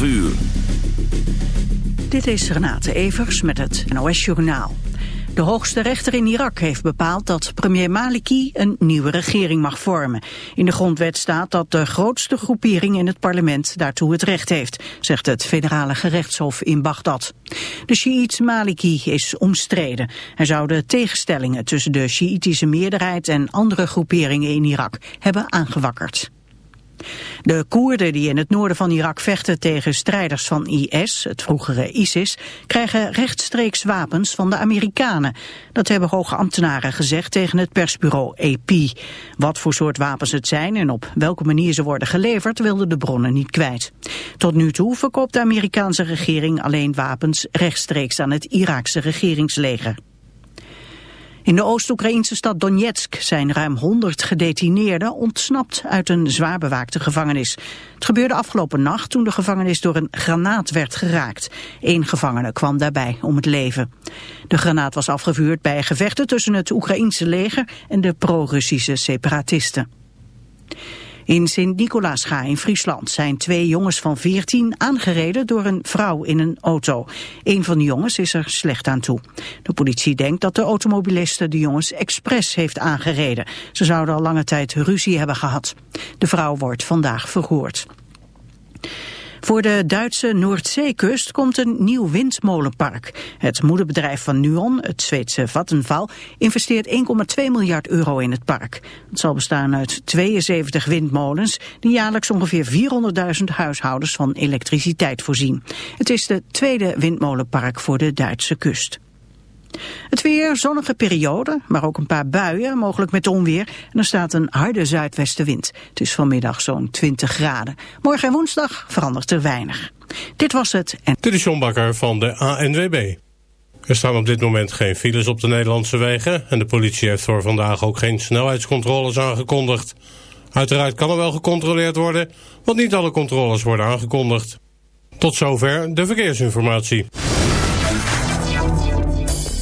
12 uur. Dit is Renate Evers met het NOS Journaal. De hoogste rechter in Irak heeft bepaald dat premier Maliki een nieuwe regering mag vormen. In de grondwet staat dat de grootste groepering in het parlement daartoe het recht heeft, zegt het federale gerechtshof in Bagdad. De Shiït Maliki is omstreden. Hij zou de tegenstellingen tussen de Shiïtische meerderheid en andere groeperingen in Irak hebben aangewakkerd. De Koerden die in het noorden van Irak vechten tegen strijders van IS, het vroegere ISIS, krijgen rechtstreeks wapens van de Amerikanen. Dat hebben hoge ambtenaren gezegd tegen het persbureau AP. Wat voor soort wapens het zijn en op welke manier ze worden geleverd wilden de bronnen niet kwijt. Tot nu toe verkoopt de Amerikaanse regering alleen wapens rechtstreeks aan het Iraakse regeringsleger. In de Oost-Oekraïnse stad Donetsk zijn ruim 100 gedetineerden ontsnapt uit een zwaar bewaakte gevangenis. Het gebeurde afgelopen nacht toen de gevangenis door een granaat werd geraakt. Eén gevangene kwam daarbij om het leven. De granaat was afgevuurd bij gevechten tussen het Oekraïense leger en de pro-Russische separatisten. In Sint-Nicolaasga in Friesland zijn twee jongens van 14 aangereden door een vrouw in een auto. Een van de jongens is er slecht aan toe. De politie denkt dat de automobiliste de jongens expres heeft aangereden. Ze zouden al lange tijd ruzie hebben gehad. De vrouw wordt vandaag verhoord. Voor de Duitse Noordzeekust komt een nieuw windmolenpark. Het moederbedrijf van Nuon, het Zweedse Vattenfall, investeert 1,2 miljard euro in het park. Het zal bestaan uit 72 windmolens die jaarlijks ongeveer 400.000 huishoudens van elektriciteit voorzien. Het is de tweede windmolenpark voor de Duitse kust. Het weer, zonnige periode, maar ook een paar buien, mogelijk met onweer. En er staat een harde zuidwestenwind. Het is vanmiddag zo'n 20 graden. Morgen en woensdag verandert er weinig. Dit was het. En... Dit is John Bakker van de ANWB. Er staan op dit moment geen files op de Nederlandse wegen... en de politie heeft voor vandaag ook geen snelheidscontroles aangekondigd. Uiteraard kan er wel gecontroleerd worden, want niet alle controles worden aangekondigd. Tot zover de verkeersinformatie.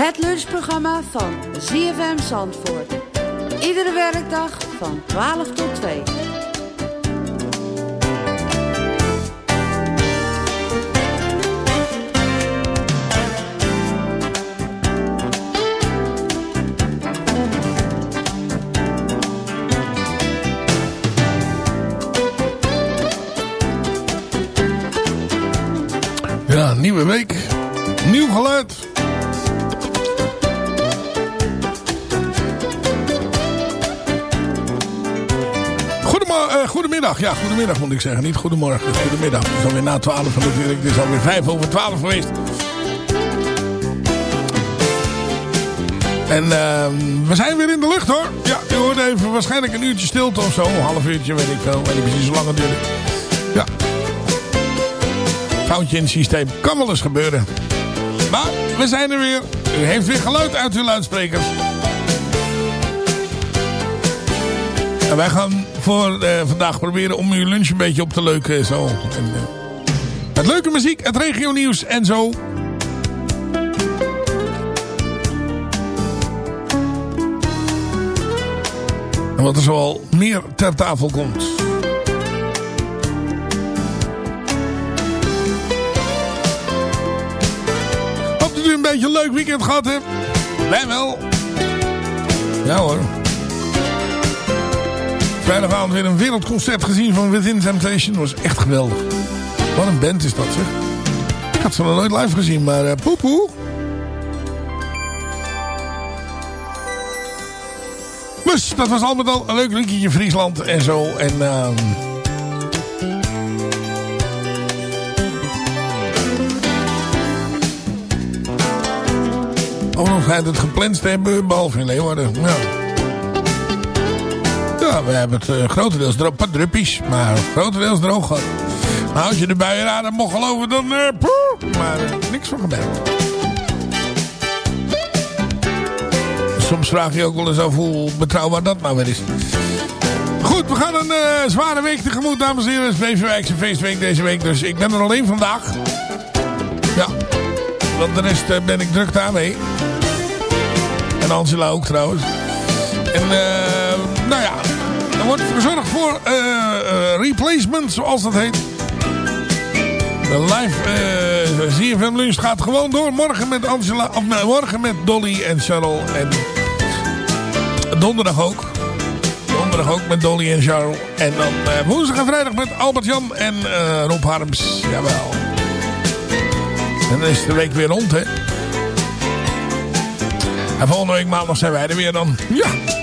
Het lunchprogramma van ZFM Zandvoort. Iedere werkdag van 12 tot 2. Ja, nieuwe week goedemiddag. Ja, goedemiddag moet ik zeggen. Niet goedemorgen, goedemiddag. Het is alweer na 12 natuurlijk. Het is alweer 5 over 12 geweest. En ehm, we zijn weer in de lucht hoor. Ja, u hoort even waarschijnlijk een uurtje stilte of zo. Een half uurtje, weet ik veel. Weet ik precies hoe lang het. Ja. Foutje in het systeem. Kan wel eens gebeuren. Maar we zijn er weer. U heeft weer geluid uit uw luidsprekers. En wij gaan voor eh, vandaag proberen om uw lunch een beetje op te leuken. Zo. En, eh, met leuke muziek, het regio nieuws en zo. En wat er zoal meer ter tafel komt. Hoop dat u een beetje een leuk weekend gehad hebt. Wij wel. Ja hoor. Vrijdagavond weer een wereldconcert gezien van Within Temptation. Dat was echt geweldig. Wat een band is dat zeg. Ik had ze nog nooit live gezien, maar uh, poepoe. Dus dat was al met al een leuk weekendje Friesland en zo. En Oh, nog schijnt het gepland te hebben, behalve in Leeuwarden. Ja. We hebben het eh, grotendeels droog, paar druppies, maar grotendeels droog gehad. Nou, als je de buienradar mocht geloven, dan... eh, poeh, maar eh, niks van gemerkt. Soms vraag je ook wel eens af hoe betrouwbaar dat nou weer is. Goed, we gaan een zware week tegemoet, dames en heren. Het is feestweek deze week, dus ik ben er alleen vandaag. Ja, want de rest ben ik druk daarmee. En Angela ook trouwens. En eh, nou ja, er wordt gezorgd voor eh, eh, replacement, zoals dat heet. De live eh ZFM Lunch gaat gewoon door. Morgen met Angela, of morgen met Dolly en Charles. En donderdag ook. Donderdag ook met Dolly en Charles. En dan woensdag en vrijdag met Albert Jan en Rob Harms. Jawel. En dan is de week weer rond, hè. En volgende week maandag zijn wij er weer dan. Ja.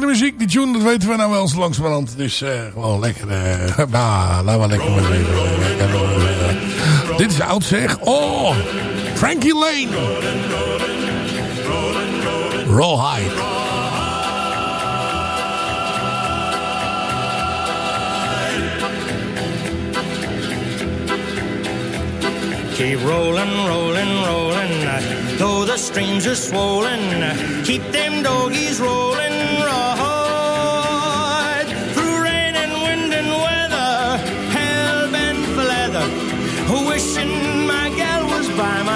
Lekkere muziek. Die tune, dat weten we nou wel zo langzamerhand. Dus eh, gewoon lekker... eh nou, lekker maar eh, Dit is oud zeg. Oh, Frankie Lane. Rawhide. Keep rolling, rolling, rolling. uh, Though the streams are swollen, uh, keep them doggies rolling,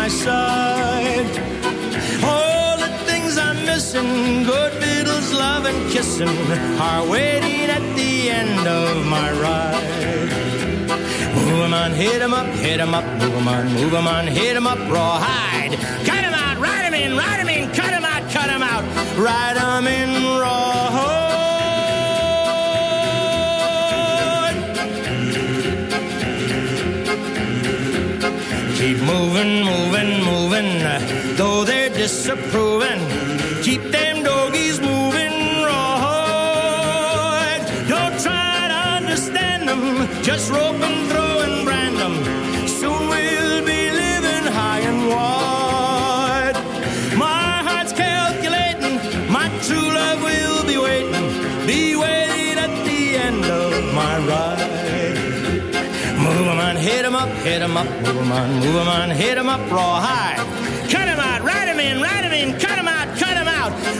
my side. All the things I'm missing, good fiddles, love and kissing, are waiting at the end of my ride. Move 'em on, hit 'em up, hit 'em up, move 'em on, move 'em on, hit 'em up, rawhide. Cut 'em out, ride 'em in, ride 'em in, cut 'em out, cut 'em out, ride 'em in, rawhide. Disapproving. Keep them doggies moving, rawhide. Don't try to understand them, just rope and throw and brand them. Soon we'll be living high and wide. My heart's calculating, my true love will be waiting, be waiting at the end of my ride. Move 'em on, hit 'em up, hit 'em up, move 'em on, move 'em on, hit 'em up, rawhide. Cut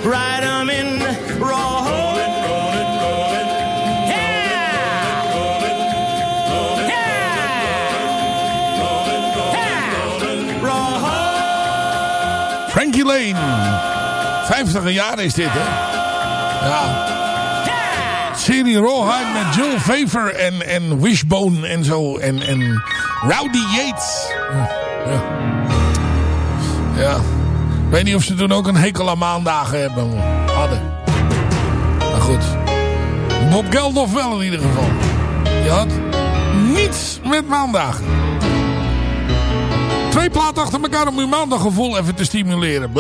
ride 'em in, 'em out, ride 'em in, roll. Frankie Lane. 50 jaar is dit, hè? Ja. Serie Rawhide met Jill Favor en, en Wishbone en zo. En, en Rowdy Yates. Ja. ja. Ik weet niet of ze toen ook een hekel aan maandagen hebben. Hadden. Maar goed. Bob Geldof wel in ieder geval. Die had niets met maandagen. Twee platen achter elkaar om uw maandaggevoel even te stimuleren.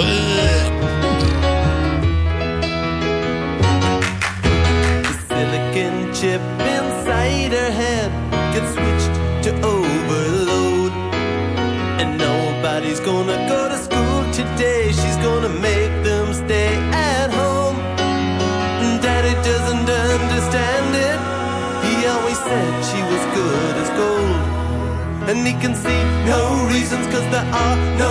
And he can see no reasons, cause there are no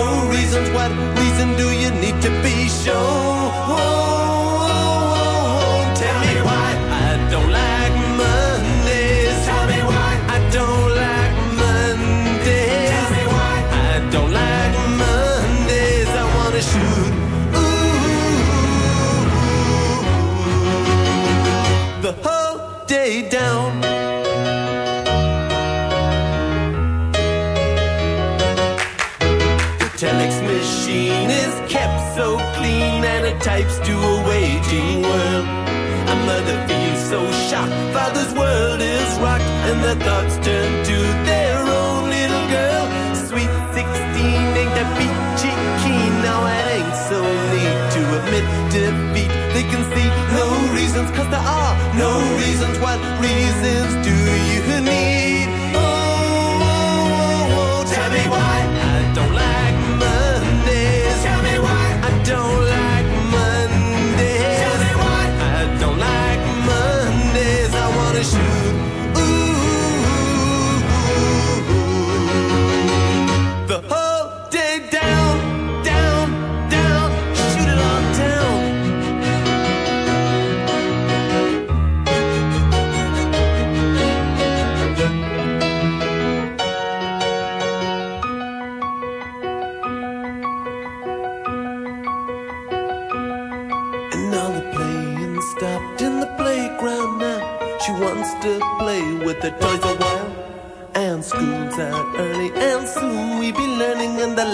waging world. A mother feels so shocked, father's world is rocked, and their thoughts turn to their own little girl. Sweet 16 ain't that peachy keen, now it ain't so neat to admit defeat. They can see no reasons, cause there are no reasons. What reasons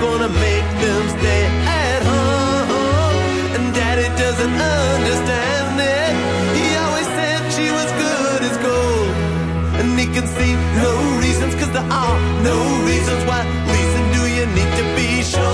Gonna make them stay at home. And daddy doesn't understand it. He always said she was good as gold. And he can see no reasons, cause there are no reasons. Why reason do you need to be sure?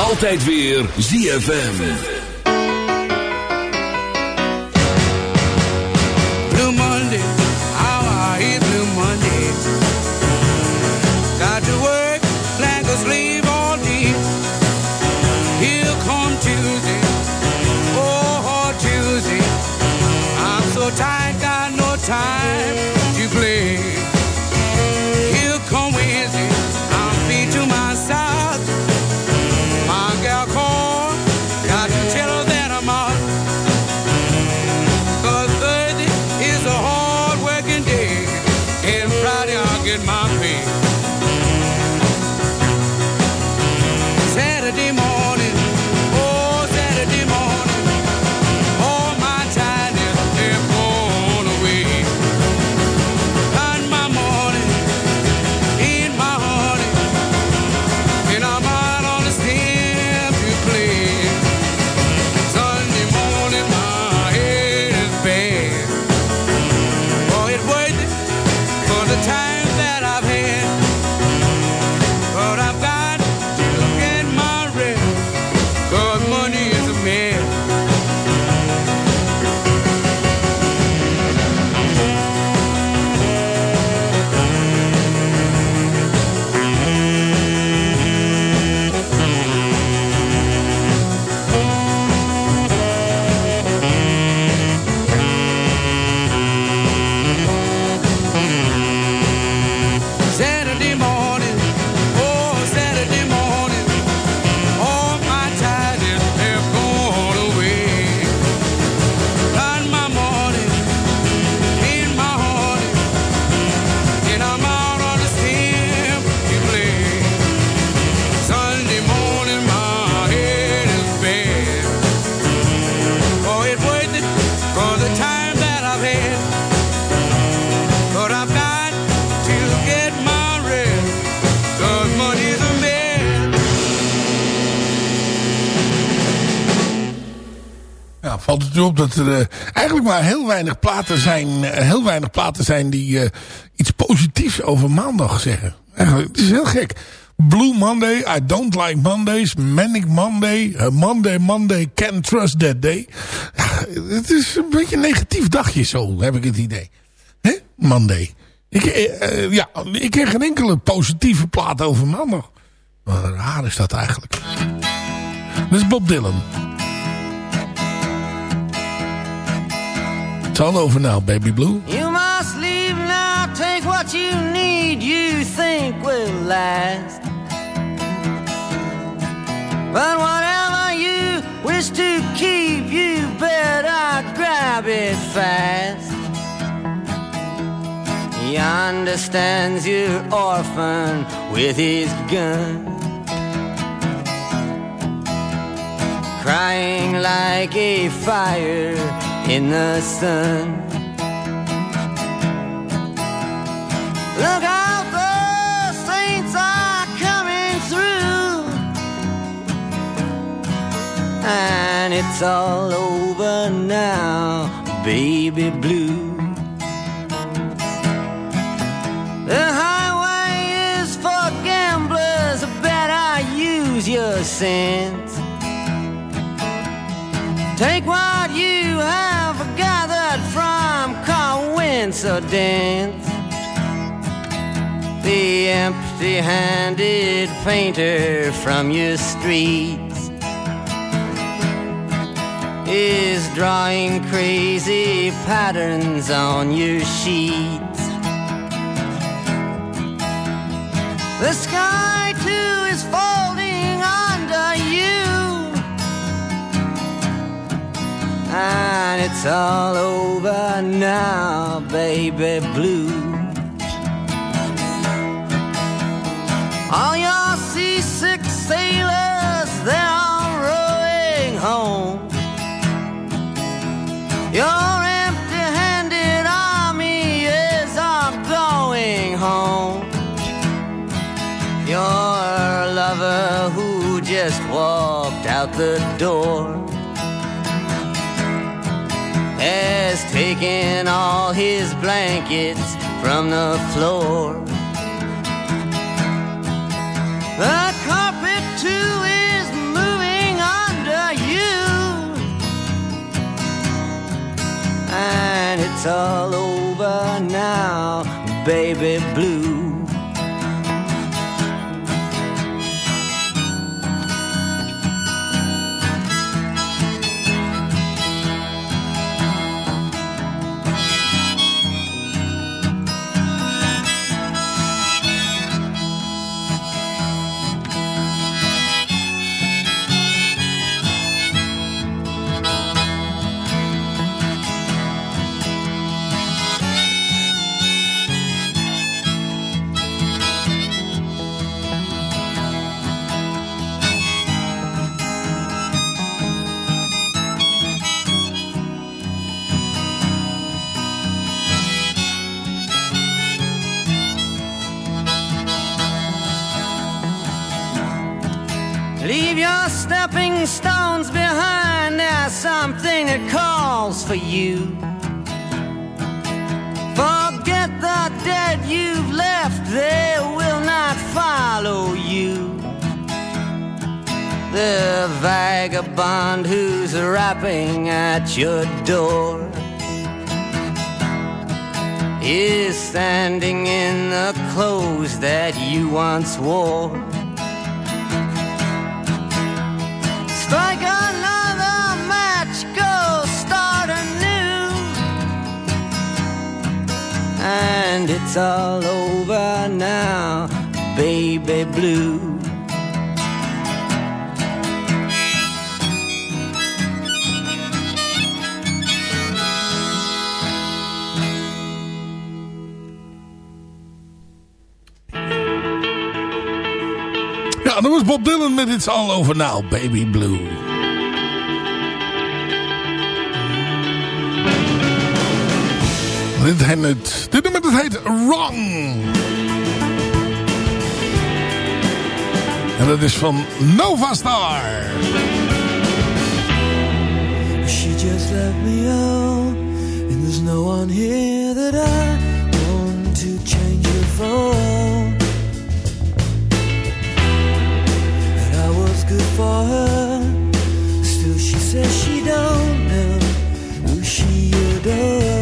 Altijd weer ZFM. Valt het op dat er eh, eigenlijk maar heel weinig platen zijn, eh, heel weinig platen zijn die eh, iets positiefs over maandag zeggen. Eigenlijk, het is heel gek. Blue Monday, I don't like Mondays, Manic Monday, Monday, Monday, can't trust that day. Het is een beetje een negatief dagje zo, heb ik het idee. Hè? Monday. Ik, ja, ik ken geen enkele positieve plaat over maandag. Wat raar is dat eigenlijk. Dat is Bob Dylan. It's all over now, baby blue. You must leave now, take what you need, you think will last. But whatever you wish to keep, you better grab it fast. He understands your orphan with his gun. Crying like a fire in the sun. Look out, the saints are coming through. And it's all over now, baby blue. The highway is for gamblers, better use your sense. Take what you have coincidence. The empty handed painter from your streets is drawing crazy patterns on your sheets. The sky too is folding under you, and it's all over now, baby blue. All your seasick sailors, they're all rowing home. Your empty handed army is all going home. Your lover who just walked out the door has all his blankets from the floor. The carpet too is moving under you, and it's all over now, baby blue. Stepping stones behind. There's something that calls for you. Forget the dead you've left, they will not follow you. The vagabond who's rapping at your door is standing in the clothes that you once wore. And it's all over now, baby blue. Ja, dat was Bob Dylan met It's All Over Now, Baby Blue. Dit, heet, dit nummer dat heet Wrong. En dat is van Nova Star. She just let me. And there's no one here that I want to change for. I was good for her. Still, she says she don't know who she adores.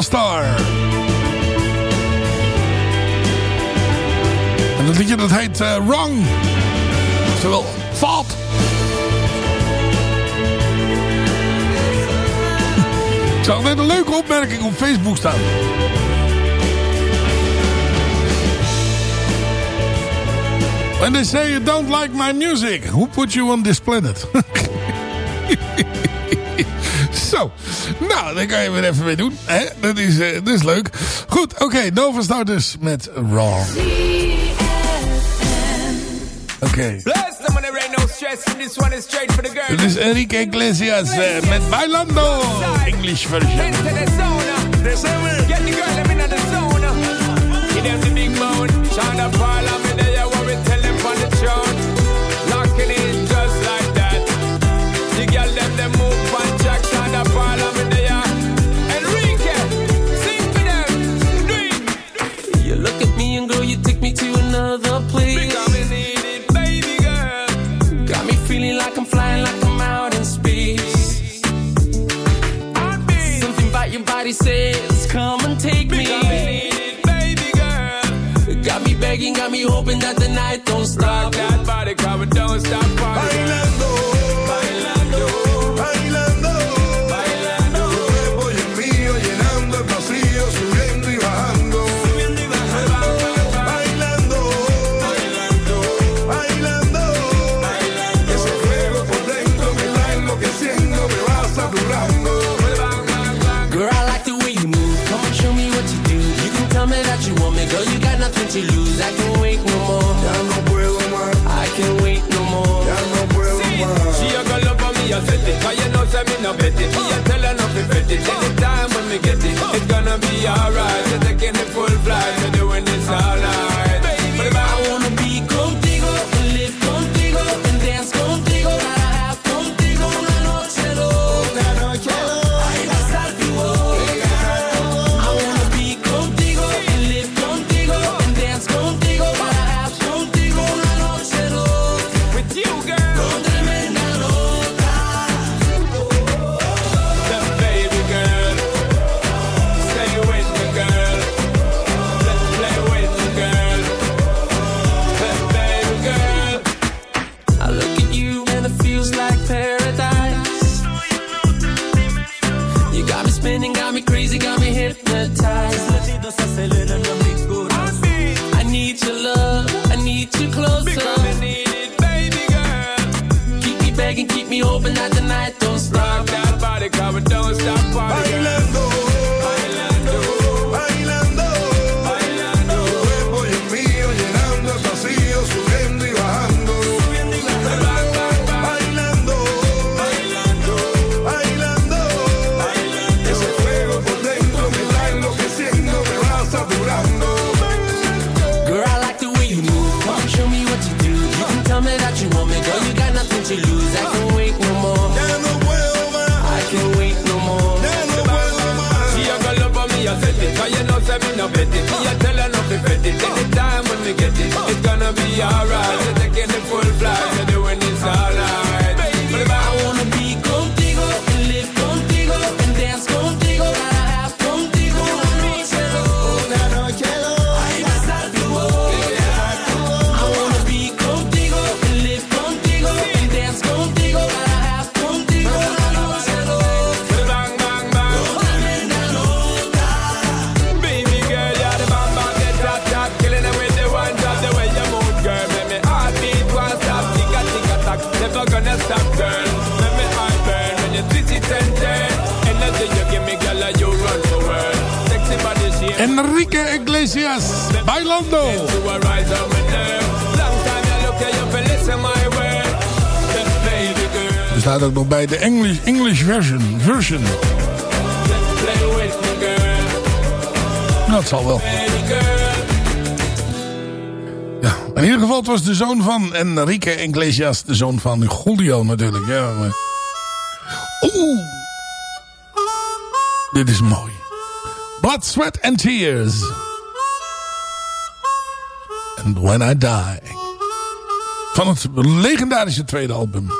Star. En dat liedje dat heet eh, Wrong. Oftewel, fout. Ik zag net een leuke opmerking op Facebook staan. When they say you don't like my music, who put you on this planet? nou, daar kan je weer even mee doen. Hè? Dat, is, eh, dat is leuk. Goed, oké, Nova Star dus met Wrong. Oké. The. Dit is Enrique Iglesias eh, met Bailando. English version. The zone. Get the girl in the zone. Give them the big bone. Shine up all of me there, what we tell them on the throne. Another place. Because me need it, baby girl. Got me feeling like I'm flying like I'm out in space. Something about your body says, come and take me. Because me need it, baby girl. Got me begging, got me hoping that the night don't Rock stop. that body, come and don't stop party. Bailando, bailando, staat ook nog bij de English, English version. version. Dat zal wel. Ja, in ieder geval het was de zoon van Enrique Iglesias. De zoon van Julio natuurlijk. Ja, Oeh. Dit is mooi. Blood, Sweat and Tears. And When I Die. Van het legendarische tweede album.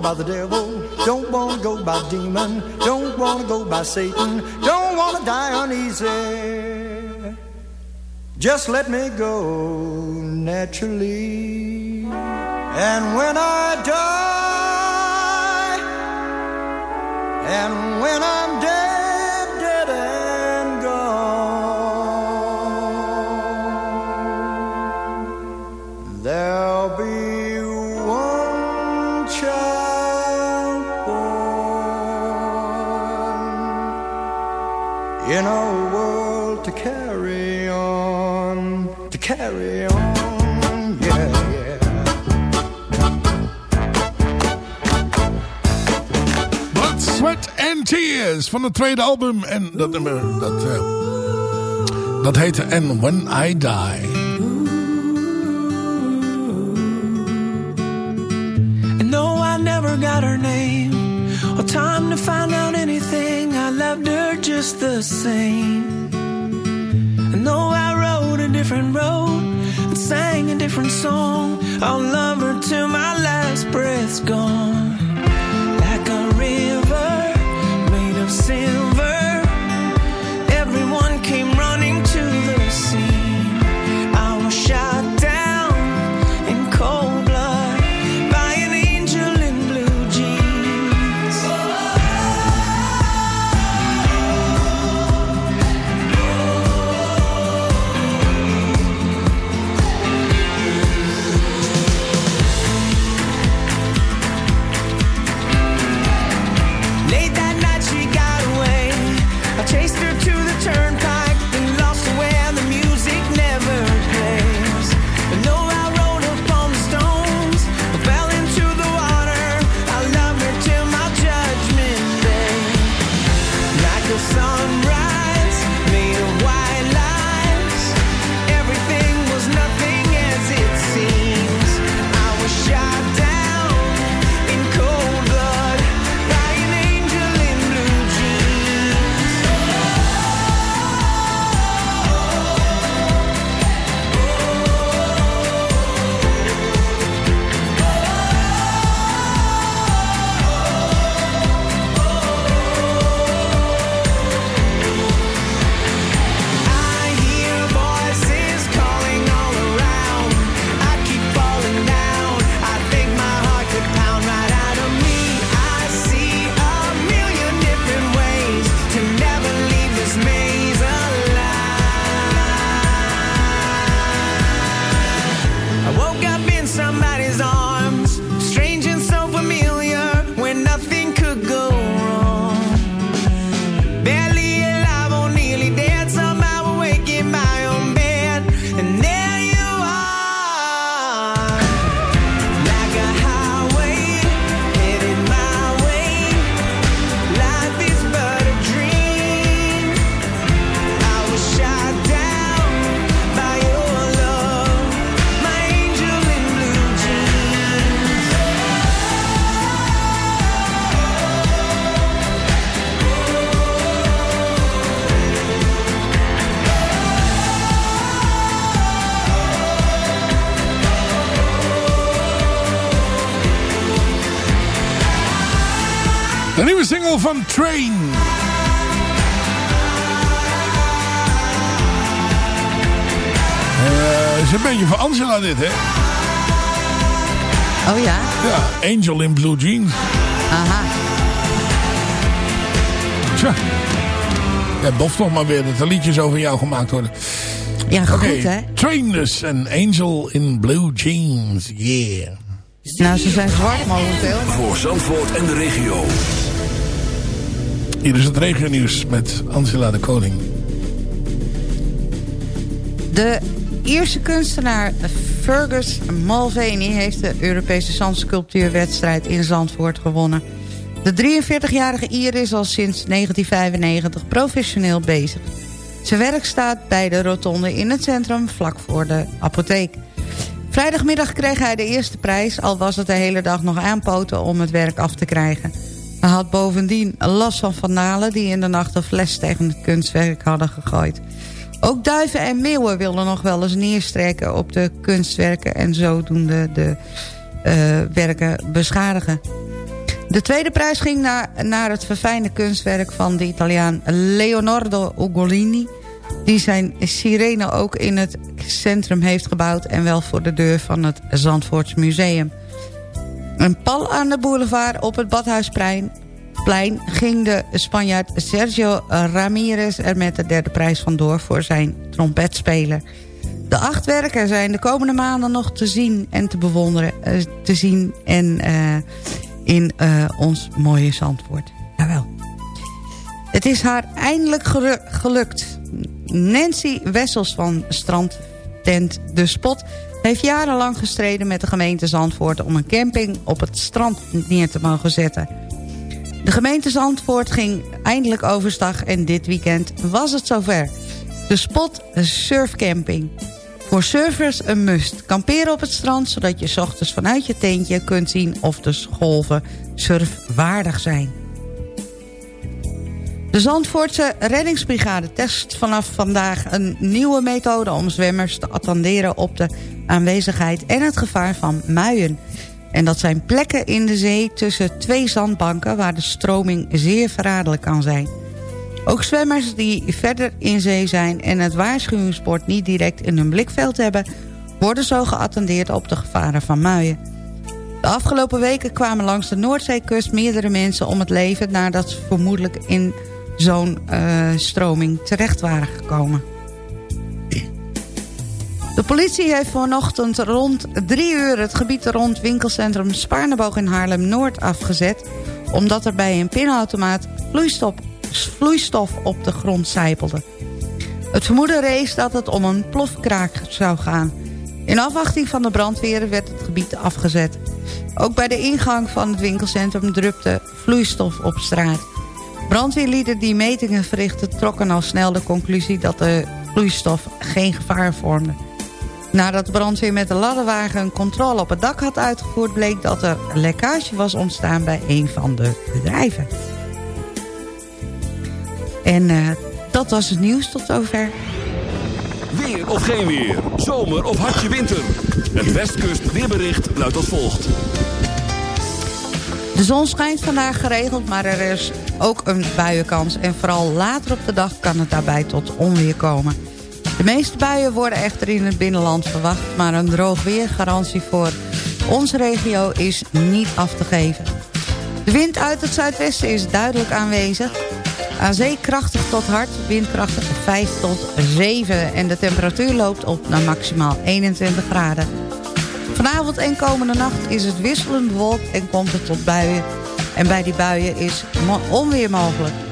By the devil, don't wanna go by demon, don't wanna go by Satan, don't wanna die uneasy. Just let me go naturally. And when I die, and when I'm dead, dead and Tears van het tweede album. En dat nummer, dat, eh, dat heette And When I Die. And no, I never got her name or time to find out anything. I loved her just the same. And no, I rode a different road and sang a different song. I'll love her till my last breath's gone. Dit, hè? Oh ja? Ja, Angel in Blue Jeans. Aha. Tja. Ja, bof toch maar weer dat er liedjes over jou gemaakt worden. Ja, goed hè? Train dus en Angel in Blue Jeans. Yeah. Nou, ze zijn zwart momenteel. Voor Zandvoort en de regio. Hier is het regionieuws met Angela de Koning. De Ierse kunstenaar Fergus Mulvaney heeft de Europese zandsculptuurwedstrijd in Zandvoort gewonnen. De 43-jarige Ier is al sinds 1995 professioneel bezig. Zijn werk staat bij de rotonde in het centrum vlak voor de apotheek. Vrijdagmiddag kreeg hij de eerste prijs... al was het de hele dag nog aanpoten om het werk af te krijgen. Hij had bovendien last van vanalen... die in de nacht een fles tegen het kunstwerk hadden gegooid. Ook duiven en meeuwen willen nog wel eens neerstrekken op de kunstwerken... en zodoende de eh, werken beschadigen. De tweede prijs ging naar, naar het verfijnde kunstwerk van de Italiaan Leonardo Ugolini... die zijn sirene ook in het centrum heeft gebouwd... en wel voor de deur van het Zandvoorts Museum. Een pal aan de boulevard op het Badhuisplein plein ging de Spanjaard Sergio Ramirez er met de derde prijs vandoor voor zijn trompetspeler. De acht werken zijn de komende maanden nog te zien en te bewonderen. eh, te zien en eh, in eh, ons mooie Zandvoort. Jawel. Het is haar eindelijk gelu- gelukt. Nancy Wessels van strandtent De Spot... heeft jarenlang gestreden met de gemeente Zandvoort... om een camping op het strand neer te mogen zetten. De gemeente Zandvoort ging eindelijk overstag... en dit weekend was het zover. De Spot Surfcamping. Voor surfers een must. Kamperen op het strand, zodat je ochtends vanuit je tentje kunt zien... of de golven surfwaardig zijn. De Zandvoortse reddingsbrigade test vanaf vandaag een nieuwe methode... om zwemmers te attenderen op de aanwezigheid en het gevaar van muien. En dat zijn plekken in de zee tussen twee zandbanken... waar de stroming zeer verraderlijk kan zijn. Ook zwemmers die verder in zee zijn... en het waarschuwingsbord niet direct in hun blikveld hebben... worden zo geattendeerd op de gevaren van muien. De afgelopen weken kwamen langs de Noordzeekust meerdere mensen om het leven... nadat ze vermoedelijk in zo'n eh, stroming terecht waren gekomen. De politie heeft vanochtend rond drie uur het gebied rond winkelcentrum Spaarneboog in Haarlem-Noord afgezet... omdat er bij een pinautomaat vloeistof, vloeistof op de grond sijpelde. Het vermoeden rees dat het om een plofkraak zou gaan. In afwachting van de brandweer werd het gebied afgezet. Ook bij de ingang van het winkelcentrum drupte vloeistof op straat. Brandweerlieden die metingen verrichtten trokken al snel de conclusie dat de vloeistof geen gevaar vormde. Nadat de brandweer met de ladderwagen een controle op het dak had uitgevoerd... bleek dat er lekkage was ontstaan bij een van de bedrijven. En eh, dat was het nieuws tot zover. Weer of geen weer. Zomer of hartje winter. Het Westkust weerbericht luidt als volgt. De zon schijnt vandaag geregeld, maar er is ook een buienkans. En vooral later op de dag kan het daarbij tot onweer komen. De meeste buien worden echter in het binnenland verwacht... maar een droog weergarantie voor onze regio is niet af te geven. De wind uit het zuidwesten is duidelijk aanwezig. Aan zee krachtig tot hard, windkrachtig 5 tot 7. En de temperatuur loopt op naar maximaal 21 graden. Vanavond en komende nacht is het wisselend bewolkt en komt het tot buien. En bij die buien is onweer mogelijk.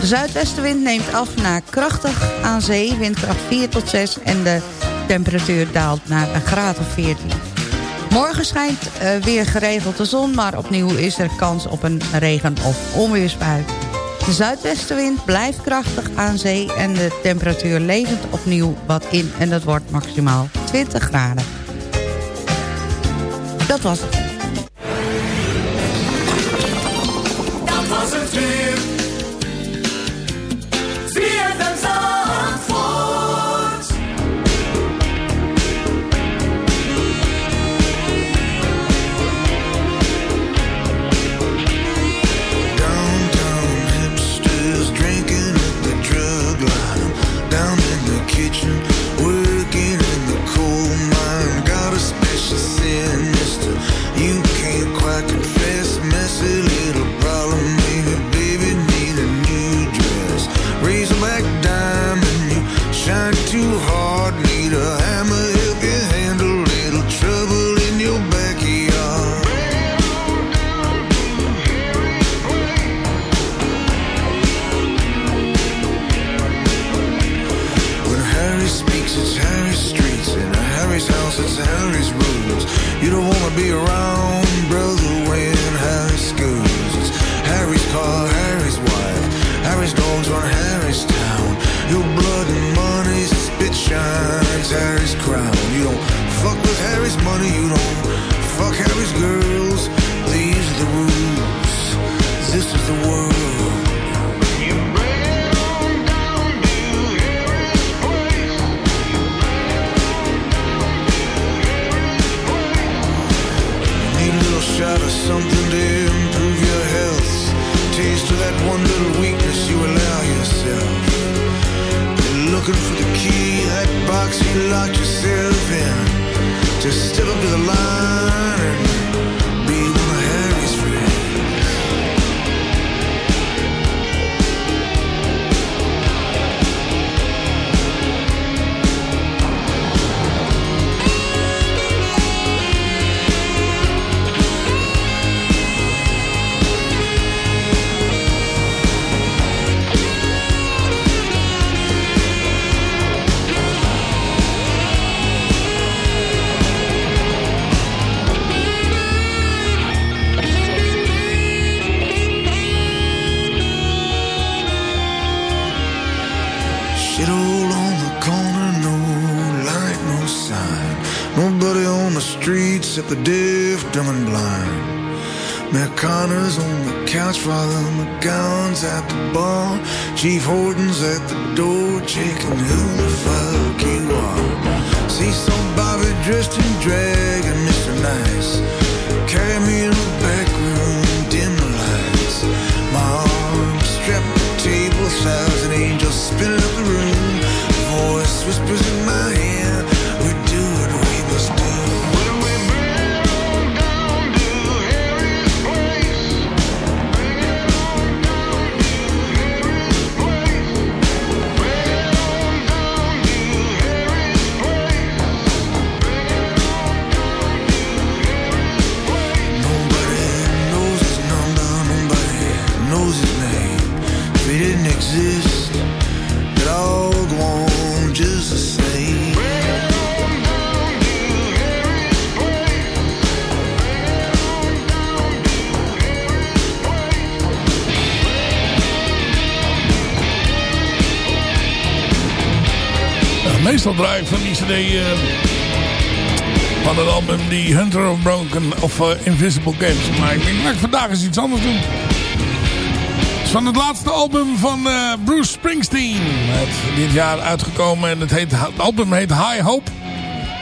De zuidwestenwind neemt af naar krachtig aan zee, windkracht 4 tot 6... en de temperatuur daalt naar een graad of 14. Morgen schijnt eh, weer geregeld de zon, maar opnieuw is er kans op een regen- of onweersbui. De zuidwestenwind blijft krachtig aan zee en de temperatuur levert opnieuw wat in... en dat wordt maximaal 20 graden. Dat was het. The deaf, dumb, and blind. Matt Connor's on the couch, Father McGowan's at the bar. Chief Horton's at the door, checking who the fuck you are. See some Bobby dressed in drag and Mr. Nice. Carry me in the back room, dim the lights. My arms strapped to the table, thousand angels spinning up the room. Voice whispers in my ear, meestal draai van die cd eh, van het album die Hunter of Broken of eh, Invisible Games. Maar ik denk, laat ik vandaag eens iets anders doen. Het is van het laatste album van eh, Bruce Springsteen. Dit jaar uitgekomen en het, heet, het album heet High Hope.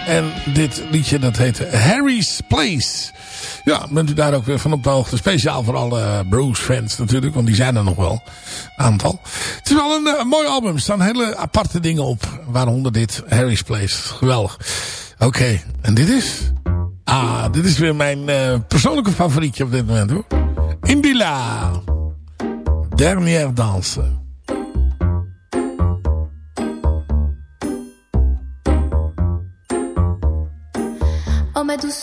En dit liedje dat heet Harry's Place. Ja, bent u daar ook weer van op de hoogte. Speciaal voor alle Bruce fans natuurlijk, want die zijn er nog wel. Een aantal. Het is wel een, eh, mooi album. Er staan hele aparte dingen op. Waaronder dit, Harry's Place. Geweldig. Oké, en dit is... Ah, dit is weer mijn eh, persoonlijke favorietje op dit moment hoor. Indila. Dernière danse. Oh ma douce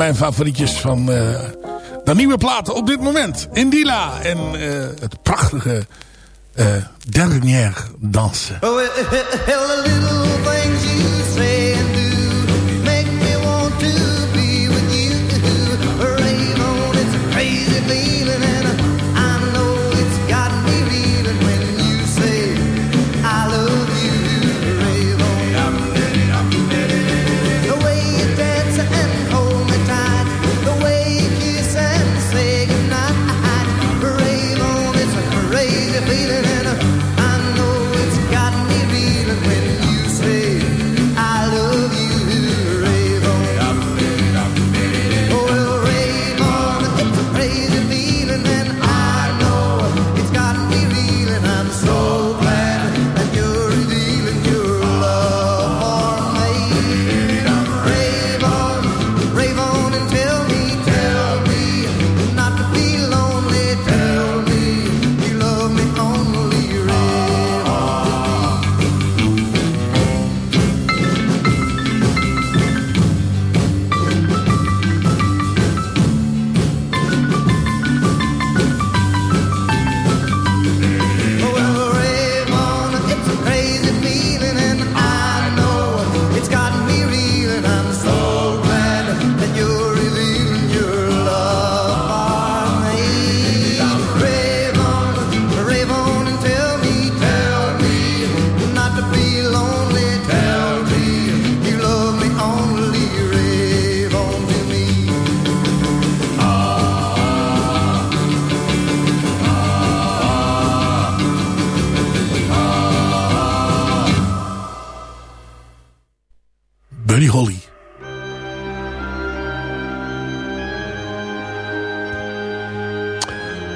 mijn favorietjes van uh, de nieuwe platen op dit moment. Indila en eh, het prachtige uh, Dernière Dansen. Oh,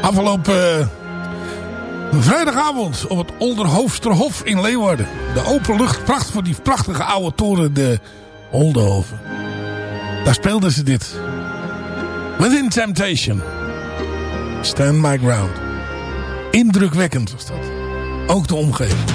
Afgelopen eh, vrijdagavond op het Olderhoofsterhof in Leeuwarden. De open lucht, pracht voor die prachtige oude toren, de Oldenhoven. Daar speelden ze dit. Within Temptation. Stand My Ground. Indrukwekkend was dat. Ook de omgeving.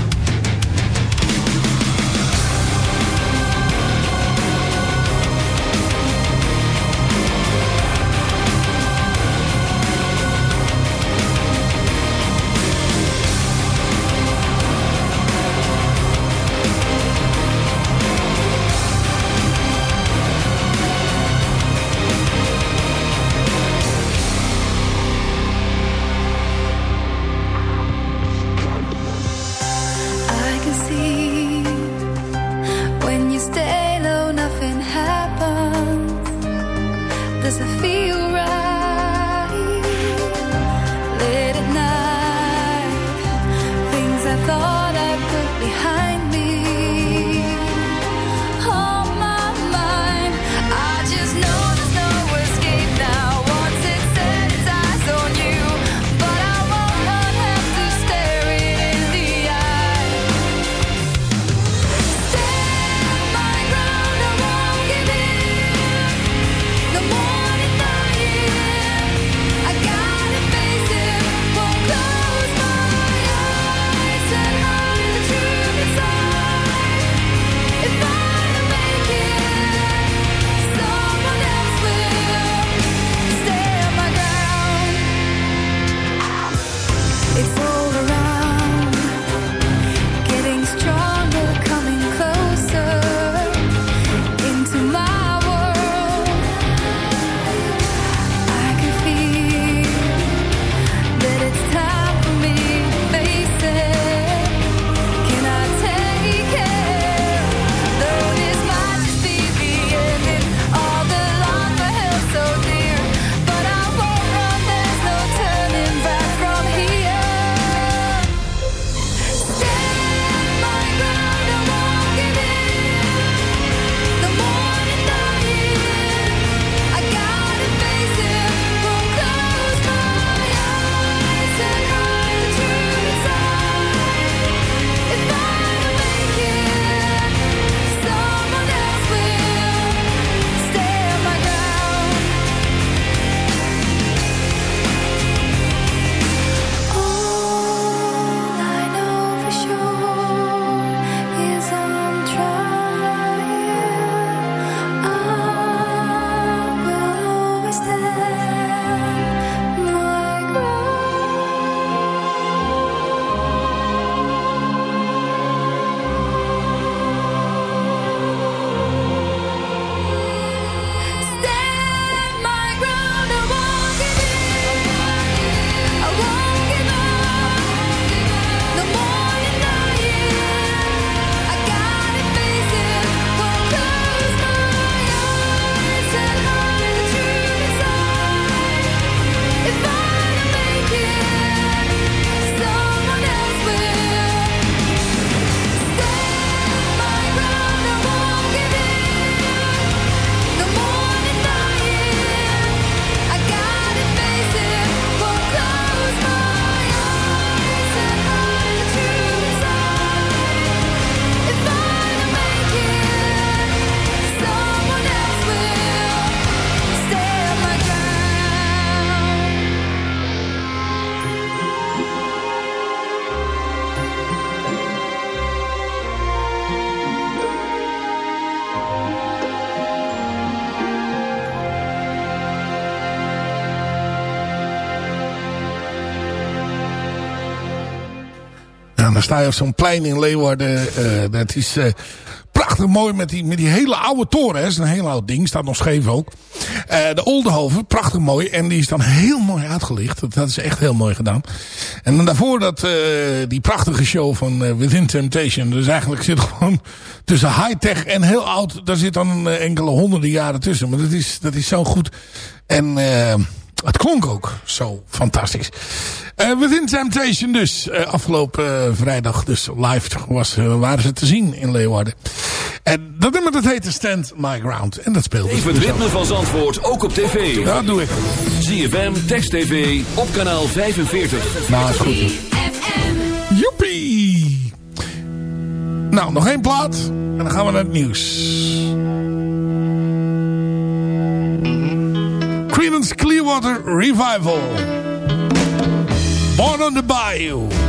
Sta je op zo'n plein in Leeuwarden. eh, dat is eh, prachtig mooi met die, met die hele oude toren. Een heel oud ding, staat nog scheef ook. Eh, de Oldenhoven, prachtig mooi. En die is dan heel mooi uitgelicht. Dat, dat is echt heel mooi gedaan. En dan daarvoor dat, die prachtige show van Within Temptation. Dus eigenlijk zit gewoon tussen high-tech en heel oud. Daar zit dan enkele honderden jaren tussen. Maar dat is, dat is zo goed. En... het klonk ook zo fantastisch. Eh Within Temptation dus. eh, afgelopen eh, vrijdag dus live was, waren ze te zien in Leeuwarden. En dat nummer dat heette Stand My Ground. En dat speelde Even het ritme van Zandvoort ook op tv. Ja, doe ik. ZFM, Text TV, op kanaal 45. Nou, is goed. Joepie! Nou, nog één plaat. En dan gaan we naar het nieuws. Creedence Clearwater Revival. Born on the Bayou.